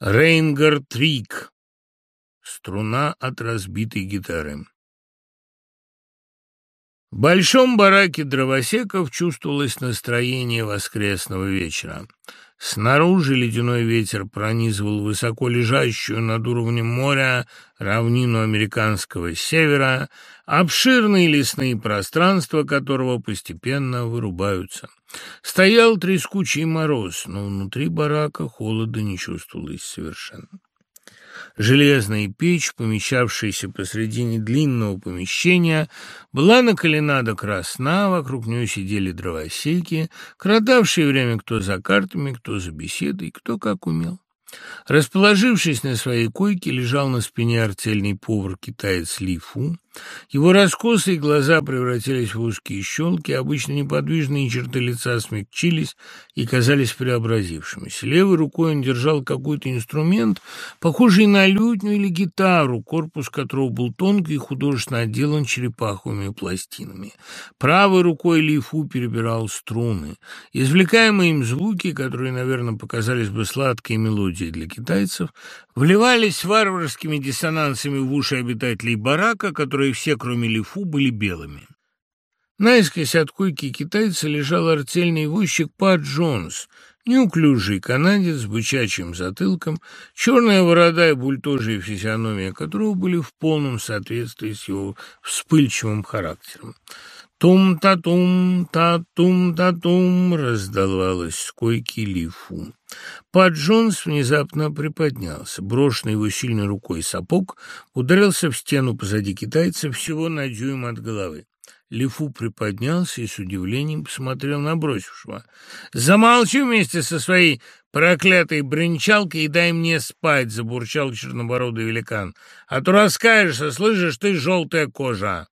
Рейнгард Рик. Струна от разбитой гитары. В большом бараке дровосеков чувствовалось настроение воскресного вечера. Снаружи ледяной ветер пронизывал высоко лежащую над уровнем моря равнину американского севера, обширные лесные пространства которого постепенно вырубаются. Стоял трескучий мороз, но внутри барака холода не чувствовалось совершенно. Железная печь, помещавшаяся посредине длинного помещения, была накалена до красна, вокруг нее сидели дровосеки, коротавшие время кто за картами, кто за беседой, кто как умел. Расположившись на своей койке, лежал на спине артельный повар-китаец Ли Фу. Его раскосые глаза превратились в узкие щелки, обычно неподвижные черты лица смягчились и казались преобразившимися. Левой рукой он держал какой-то инструмент, похожий на лютню или гитару, корпус которого был тонкий и художественно отделан черепаховыми пластинами. Правой рукой Ли Фу перебирал струны. Извлекаемые им звуки, которые, наверное, показались бы сладкой мелодией для китайцев, вливались варварскими диссонансами в уши обитателей барака, которые которые все, кроме Лифу, были белыми. Наискось от койки китайца лежал артельный возчик Пат Джонс, неуклюжий канадец с бычачьим затылком, черная борода и бультожья физиономия которого были в полном соответствии с его вспыльчивым характером. «Тум-та-тум-та-тум-та-тум» раздавалось с койки лифу. Пат Джонс внезапно приподнялся. Брошенный его сильной рукой сапог ударился в стену позади китайца всего на дюйм от головы. Лифу приподнялся и с удивлением посмотрел на бросившего. «Замолчи вместе со своей проклятой бренчалкой и дай мне спать!» — забурчал чернобородый великан. «А то раскаешься, слышишь, ты желтая кожа!»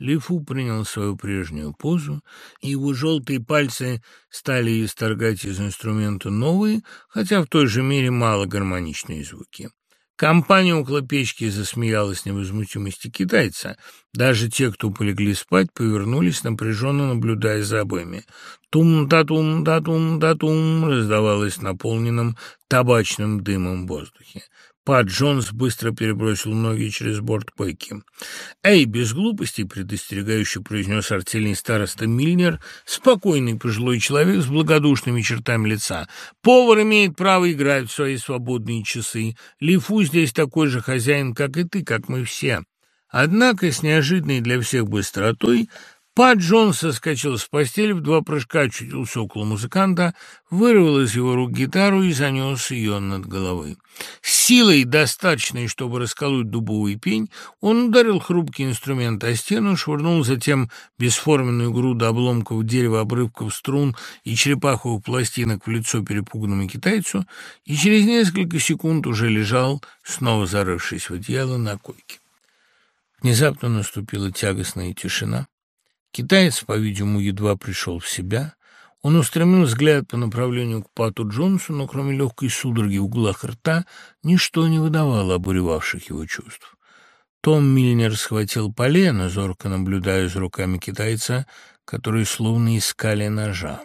Лифу принял свою прежнюю позу, и его желтые пальцы стали исторгать из инструмента новые, хотя в той же мере мало гармоничные звуки. Компания около печки засмеялась невозмутимости китайца. Даже те, кто полегли спать, повернулись, напряженно наблюдая за обоими. «Тум-та-тум-та-тум-та-тум» раздавалось наполненным табачным дымом воздухе. Пат Джонс быстро перебросил ноги через борт койки. «Эй, без глупостей!» — предостерегающе произнес артельный староста Мильнер, спокойный пожилой человек с благодушными чертами лица. «Повар имеет право играть в свои свободные часы. Лифу здесь такой же хозяин, как и ты, как мы все». Однако с неожиданной для всех быстротой Пат Джон соскочил с постели, в два прыжка очутился около музыканта, вырвал из его рук гитару и занес ее над головой. С силой, достаточной, чтобы расколоть дубовый пень, он ударил хрупкий инструмент о стену, швырнул затем бесформенную груду обломков дерева, обрывков струн и черепаховых пластинок в лицо перепуганному китайцу и через несколько секунд уже лежал, снова зарывшись в одеяло на койке. Внезапно наступила тягостная тишина. Китаец, по-видимому, едва пришел в себя. Он устремил взгляд по направлению к Пату Джонсу, но кроме легкой судороги в углах рта ничто не выдавало обуревавших его чувств. Том Мильнер схватил полено, зорко наблюдая за руками китайца, которые словно искали ножа.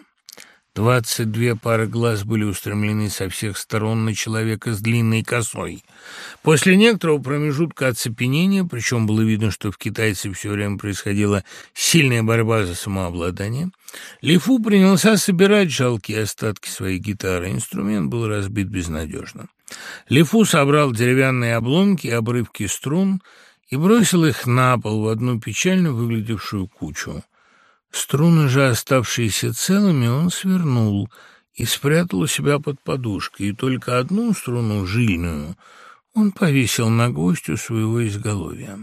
Двадцать две пары глаз были устремлены со всех сторон на человека с длинной косой. После некоторого промежутка оцепенения, причем было видно, что в китайце все время происходила сильная борьба за самообладание, Лифу принялся собирать жалкие остатки своей гитары. Инструмент был разбит безнадежно. Лифу собрал деревянные обломки и обрывки струн и бросил их на пол в одну печально выглядевшую кучу. Струны же, оставшиеся целыми, он свернул и спрятал у себя под подушкой, и только одну струну, жильную, он повесил на гвоздь у своего изголовья.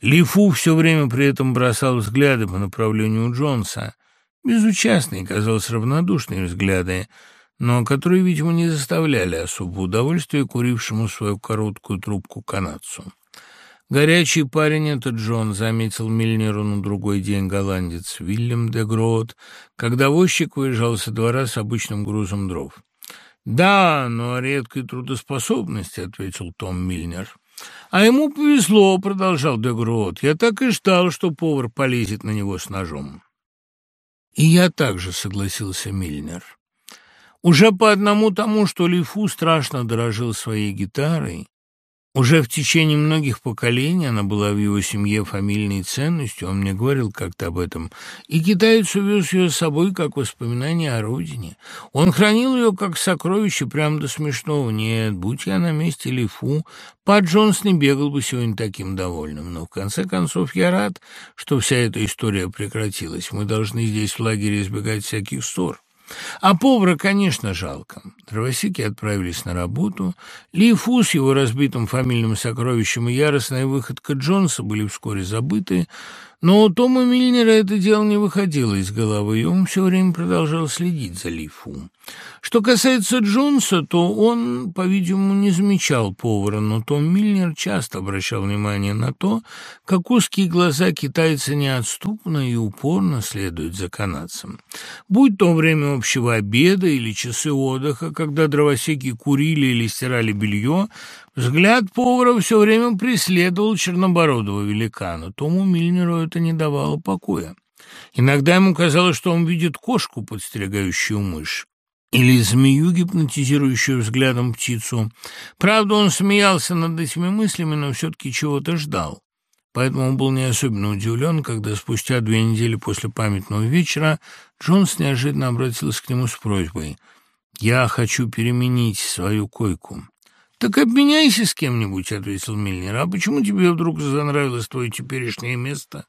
Лифу все время при этом бросал взгляды по направлению Джонса, безучастные, казалось, равнодушные взгляды, но которые, видимо, не заставляли особого удовольствия курившему свою короткую трубку канадцу. Горячий парень этот Джон, заметил Мильнеру на другой день голландец Вильям де Гроот, когда возчик выезжал со двора с обычным грузом дров. «Да, но о редкой трудоспособности», — ответил Том Мильнер. «А ему повезло», — продолжал де Гроот. «Я так и ждал, что повар полезет на него с ножом». «И я также», — согласился Мильнер. Уже по одному тому, что Лифу страшно дорожил своей гитарой, уже в течение многих поколений она была в его семье фамильной ценностью, он мне говорил как-то об этом, и китаец увез ее с собой как воспоминание о родине. Он хранил ее как сокровище прямо до смешного. Нет, будь я на месте Лифу, Пат Джонс не бегал бы сегодня таким довольным. Но в конце концов я рад, что вся эта история прекратилась. Мы должны здесь в лагере избегать всяких ссор. А повара, конечно, жалко. Дровосеки отправились на работу. Ли Фу с его разбитым фамильным сокровищем и яростная выходка Джонса были вскоре забыты, но у Тома Мильнера это дело не выходило из головы, и он все время продолжал следить за Ли Фу. Что касается Джонса, то он, по-видимому, не замечал повара, но Том Мильнер часто обращал внимание на то, как узкие глаза китайца неотступно и упорно следуют за канадцем. Будь то время общего обеда или часы отдыха, когда дровосеки курили или стирали белье, взгляд повара все время преследовал чернобородого великана. Тому Мильнеру это не давало покоя. Иногда ему казалось, что он видит кошку, подстерегающую мышь или змею, гипнотизирующую взглядом птицу. Правда, он смеялся над этими мыслями, но все-таки чего-то ждал. Поэтому он был не особенно удивлен, когда спустя две недели после памятного вечера Джонс неожиданно обратился к нему с просьбой. «Я хочу переменить свою койку». «Так обменяйся с кем-нибудь», — ответил Мильнер. «А почему тебе вдруг занравилось твое теперешнее место?»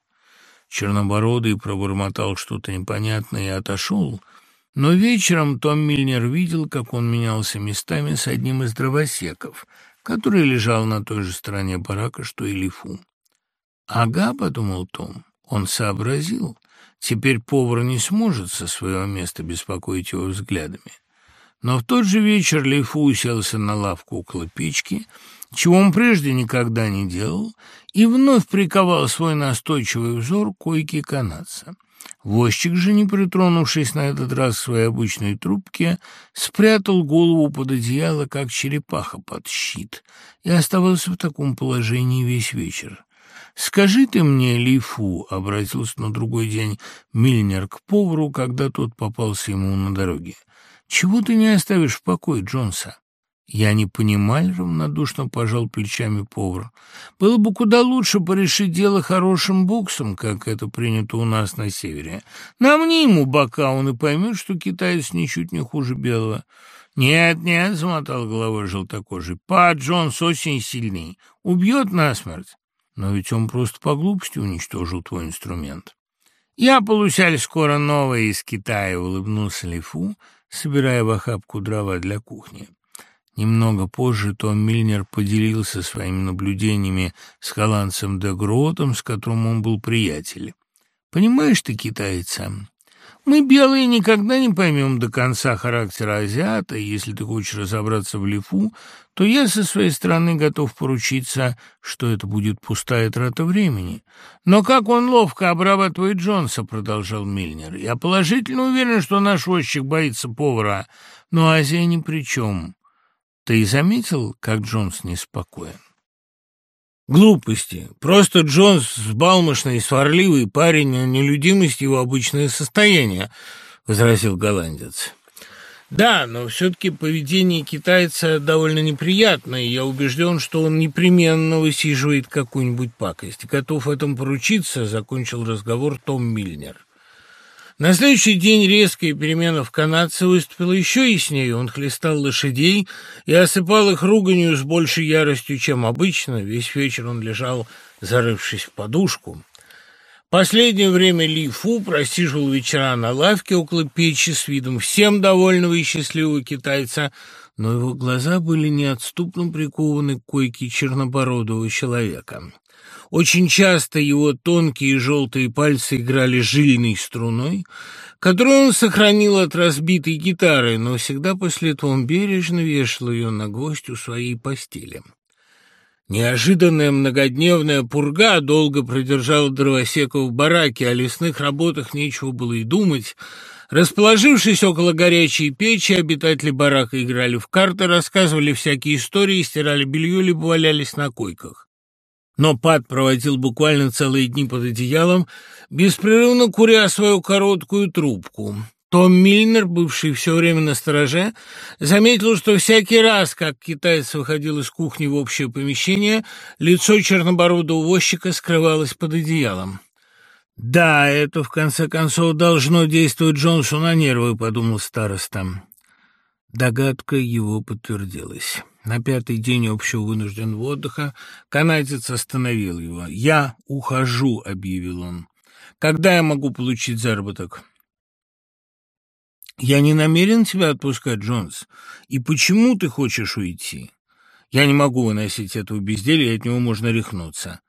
Чернобородый пробормотал что-то непонятное и отошел, но вечером Том Мильнер видел, как он менялся местами с одним из дровосеков, который лежал на той же стороне барака, что и Лифу. «Ага», — подумал Том, — он сообразил. Теперь повар не сможет со своего места беспокоить его взглядами. Но в тот же вечер Лифу уселся на лавку около печки, чего он прежде никогда не делал, и вновь приковал свой настойчивый взор к койке канадца. Возчик же, не притронувшись на этот раз к своей обычной трубке, спрятал голову под одеяло, как черепаха под щит, и оставался в таком положении весь вечер. «Скажи ты мне, Лифу», — обратился на другой день Мильнер к повару, когда тот попался ему на дороге, — «чего ты не оставишь в покое Джонса?» «Я не понимаю», — равнодушно пожал плечами повар. «Было бы куда лучше порешить дело хорошим боксом, как это принято у нас на севере. Намни ему бока, он и поймет, что китаец ничуть не хуже белого». «Нет, нет», — замотал головой желтокожий, — «па Джонс очень сильный, убьет насмерть». «Но ведь он просто по глупости уничтожил твой инструмент». «Я получали скоро новое из Китая», — улыбнулся Лифу, собирая в охапку дрова для кухни. Немного позже Том Мильнер поделился своими наблюдениями с голландцем де Гротом, с которым он был приятель. «Понимаешь ты, китайца, мы, белые, никогда не поймем до конца характера азиата, и если ты хочешь разобраться в лифу, то я со своей стороны готов поручиться, что это будет пустая трата времени. Но как он ловко обрабатывает Джонса, продолжал Мильнер. Я положительно уверен, что наш возчик боится повара, но Азия ни при чем. Ты заметил, как Джонс неспокоен? Глупости. Просто Джонс взбалмошный, сварливый парень, а нелюдимость его обычное состояние, — возразил голландец. Да, но все-таки поведение китайца довольно неприятное, и я убежден, что он непременно высиживает какую-нибудь пакость. Готов этому поручиться, — закончил разговор Том Мильнер. На следующий день резкая перемена в канадце выступила еще яснее. Он хлестал лошадей и осыпал их руганью с большей яростью, чем обычно. Весь вечер он лежал, зарывшись в подушку. Последнее время Ли Фу просиживал вечера на лавке около печи с видом всем довольного и счастливого китайца, но его глаза были неотступно прикованы к койке чернобородого человека. Очень часто его тонкие желтые пальцы играли жильной струной, которую он сохранил от разбитой гитары, но всегда после этого он бережно вешал ее на гвоздь у своей постели. Неожиданная многодневная пурга долго продержала дровосека в бараке, о лесных работах нечего было и думать. Расположившись около горячей печи, обитатели барака играли в карты, рассказывали всякие истории, стирали белье, либо валялись на койках. Но Пат проводил буквально целые дни под одеялом, беспрерывно куря свою короткую трубку. Том Мильнер, бывший все время на стороже, заметил, что всякий раз, как китаец выходил из кухни в общее помещение, лицо чернобородого возчика скрывалось под одеялом. «Да, это, в конце концов, должно действовать Джонсу на нервы», — подумал староста. Догадка его подтвердилась. На пятый день общего вынужденного отдыха канадец остановил его. «Я ухожу», — объявил он. «Когда я могу получить заработок?» «Я не намерен тебя отпускать, Джонс. И почему ты хочешь уйти? Я не могу выносить этого безделья, от него можно рехнуться».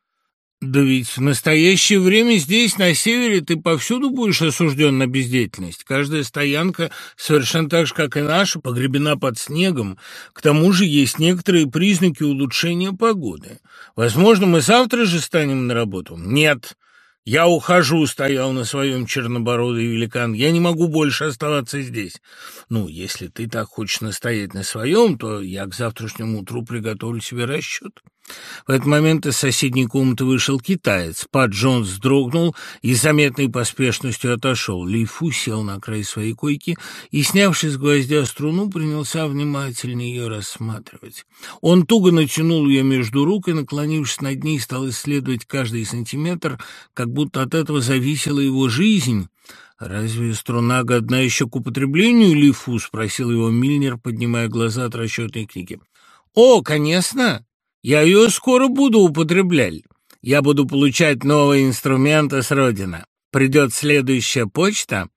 «Да ведь в настоящее время здесь, на севере, ты повсюду будешь осужден на бездеятельность. Каждая стоянка, совершенно так же, как и наша, погребена под снегом. К тому же есть некоторые признаки улучшения погоды. Возможно, мы завтра же станем на работу?» «Нет, «Я ухожу», — стоял на своем чернобородый великан. «Я не могу больше оставаться здесь». «Ну, если ты так хочешь настоять на своем, то я к завтрашнему утру приготовлю себе расчет». В этот момент из соседней комнаты вышел китаец. Пат Джонс вздрогнул и с заметной поспешностью отошел. Ли Фу сел на край своей койки и, снявшись с гвоздя струну, принялся внимательно ее рассматривать. Он туго натянул ее между рук и, наклонившись над ней, стал исследовать каждый сантиметр, как будто от этого зависела его жизнь. «Разве струна годна еще к употреблению, Ли Фу?» — спросил его Мильнер, поднимая глаза от расчетной книги. «О, конечно!» Я ее скоро буду употреблять. Я буду получать новые инструменты с родины. Придет следующая почта.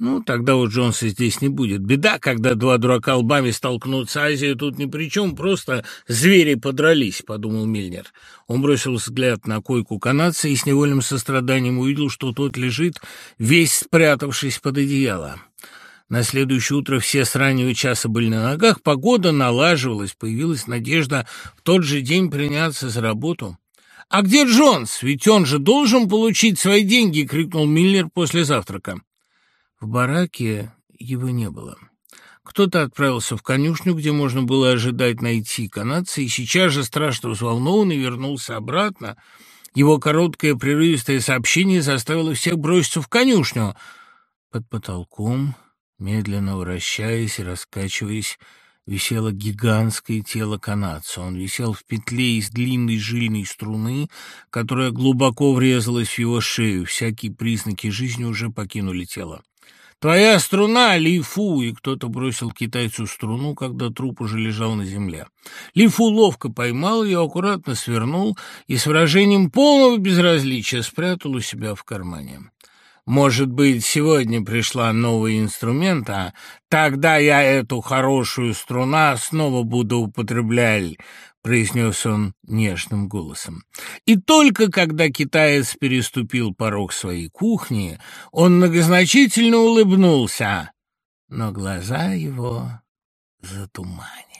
Ну, тогда у Джонса здесь не будет. Беда, когда два дурака лбами столкнутся. Азия тут ни при чем, просто звери подрались, — подумал Мильнер. Он бросил взгляд на койку канадца и с невольным состраданием увидел, что тот лежит, весь спрятавшись под одеяло. На следующее утро все с раннего часа были на ногах, погода налаживалась, появилась надежда в тот же день приняться за работу. «А где Джонс? Ведь он же должен получить свои деньги!» — крикнул Миллер после завтрака. В бараке его не было. Кто-то отправился в конюшню, где можно было ожидать найти канадца, и сейчас же страшно взволнованный вернулся обратно. Его короткое прерывистое сообщение заставило всех броситься в конюшню. Под потолком Медленно вращаясь и раскачиваясь, висело гигантское тело канадца. Он висел в петле из длинной жильной струны, которая глубоко врезалась в его шею. Всякие признаки жизни уже покинули тело. «Твоя струна, Лифу!» И кто-то бросил китайцу струну, когда труп уже лежал на земле. Лифу ловко поймал ее, аккуратно свернул и с выражением полного безразличия спрятал у себя в кармане. Может быть, сегодня пришла новый инструмент, а тогда я эту хорошую струна снова буду употреблять, произнес он нежным голосом. И только когда китаец переступил порог своей кухни, он многозначительно улыбнулся, но глаза его затуманили.